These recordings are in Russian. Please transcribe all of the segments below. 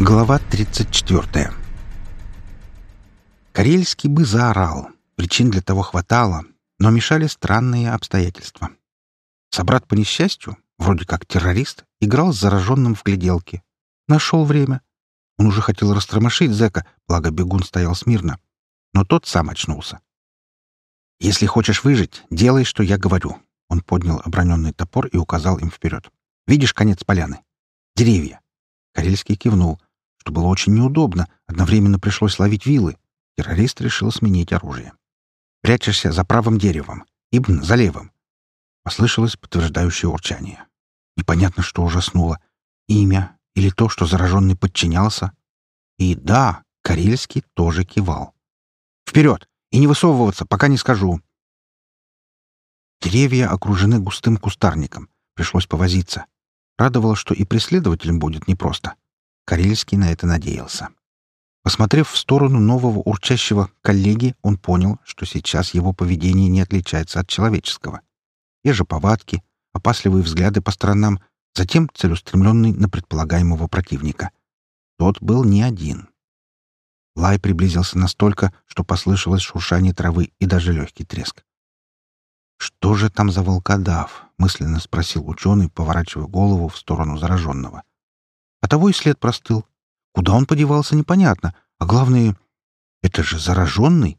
Глава 34. Карельский бы заорал. Причин для того хватало, но мешали странные обстоятельства. Собрат по несчастью, вроде как террорист, играл с зараженным в гляделке. Нашел время. Он уже хотел растормошить зэка, благо бегун стоял смирно. Но тот сам очнулся. «Если хочешь выжить, делай, что я говорю». Он поднял оброненный топор и указал им вперед. «Видишь конец поляны? Деревья». Карельский кивнул, что было очень неудобно. Одновременно пришлось ловить вилы. Террорист решил сменить оружие. «Прячешься за правым деревом. Ибн — за левым». Послышалось подтверждающее урчание. Непонятно, что ужаснуло. Имя или то, что зараженный подчинялся. И да, Карельский тоже кивал. «Вперед! И не высовываться, пока не скажу!» Деревья окружены густым кустарником. Пришлось повозиться. Радовало, что и преследователям будет непросто. Карельский на это надеялся. Посмотрев в сторону нового урчащего коллеги, он понял, что сейчас его поведение не отличается от человеческого. Те же повадки, опасливые взгляды по сторонам, затем целеустремленный на предполагаемого противника. Тот был не один. Лай приблизился настолько, что послышалось шуршание травы и даже легкий треск. «Что же там за волкодав?» — мысленно спросил ученый, поворачивая голову в сторону зараженного. А того и след простыл. Куда он подевался, непонятно. А главное, это же зараженный.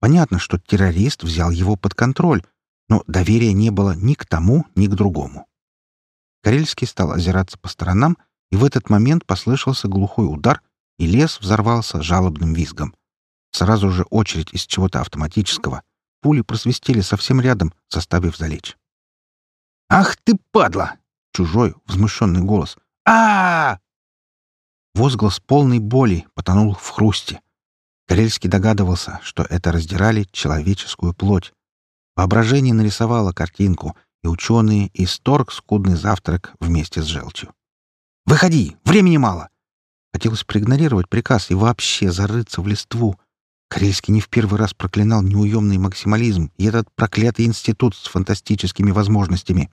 Понятно, что террорист взял его под контроль, но доверия не было ни к тому, ни к другому. Карельский стал озираться по сторонам, и в этот момент послышался глухой удар, и лес взорвался жалобным визгом. Сразу же очередь из чего-то автоматического. Пули просвистели совсем рядом, заставив залечь. «Ах ты, падла!» — чужой, возмущенный голос. А, Возглас полной боли потонул в хрусте. Карельский догадывался, что это раздирали человеческую плоть. Воображение нарисовало картинку, и ученые исторг скудный завтрак вместе с желчью. «Выходи! Времени мало!» Хотелось проигнорировать приказ и вообще зарыться в листву. Карельский не в первый раз проклинал неуемный максимализм и этот проклятый институт с фантастическими возможностями.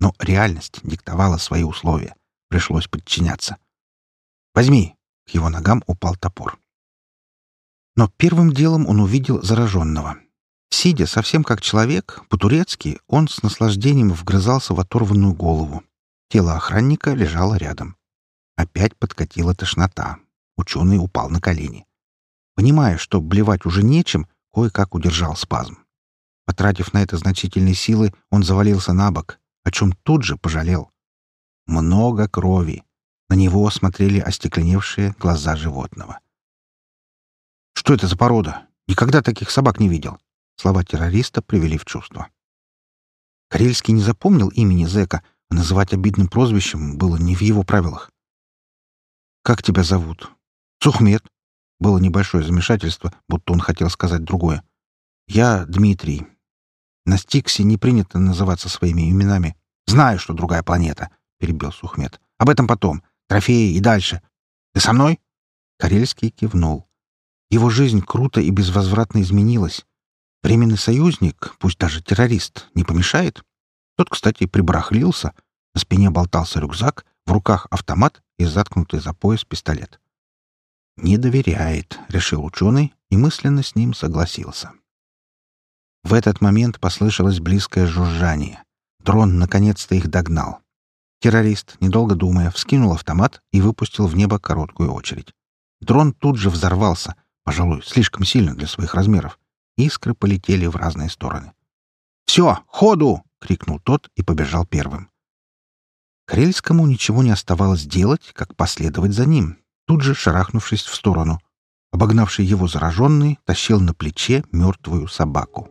Но реальность диктовала свои условия. Пришлось подчиняться. «Возьми!» — к его ногам упал топор. Но первым делом он увидел зараженного. Сидя совсем как человек, по-турецки, он с наслаждением вгрызался в оторванную голову. Тело охранника лежало рядом. Опять подкатила тошнота. Ученый упал на колени. Понимая, что блевать уже нечем, кое-как удержал спазм. Потратив на это значительные силы, он завалился на бок, о чем тут же пожалел. Много крови. На него смотрели остекленевшие глаза животного. «Что это за порода? Никогда таких собак не видел». Слова террориста привели в чувство. Карельский не запомнил имени зэка, а называть обидным прозвищем было не в его правилах. «Как тебя зовут?» «Сухмед». Было небольшое замешательство, будто он хотел сказать другое. «Я Дмитрий. На Стиксе не принято называться своими именами. Знаю, что другая планета», — перебил Сухмед. «Об этом потом. Трофеи и дальше. Ты со мной?» Карельский кивнул. Его жизнь круто и безвозвратно изменилась. Временный союзник, пусть даже террорист, не помешает. Тот, кстати, прибарахлился. На спине болтался рюкзак, в руках автомат и заткнутый за пояс пистолет. «Не доверяет», — решил ученый и мысленно с ним согласился. В этот момент послышалось близкое жужжание. Дрон наконец-то их догнал. Террорист, недолго думая, вскинул автомат и выпустил в небо короткую очередь. Дрон тут же взорвался, пожалуй, слишком сильно для своих размеров. Искры полетели в разные стороны. «Все, ходу!» — крикнул тот и побежал первым. Карельскому ничего не оставалось делать, как последовать за ним, тут же шарахнувшись в сторону. Обогнавший его зараженный тащил на плече мертвую собаку.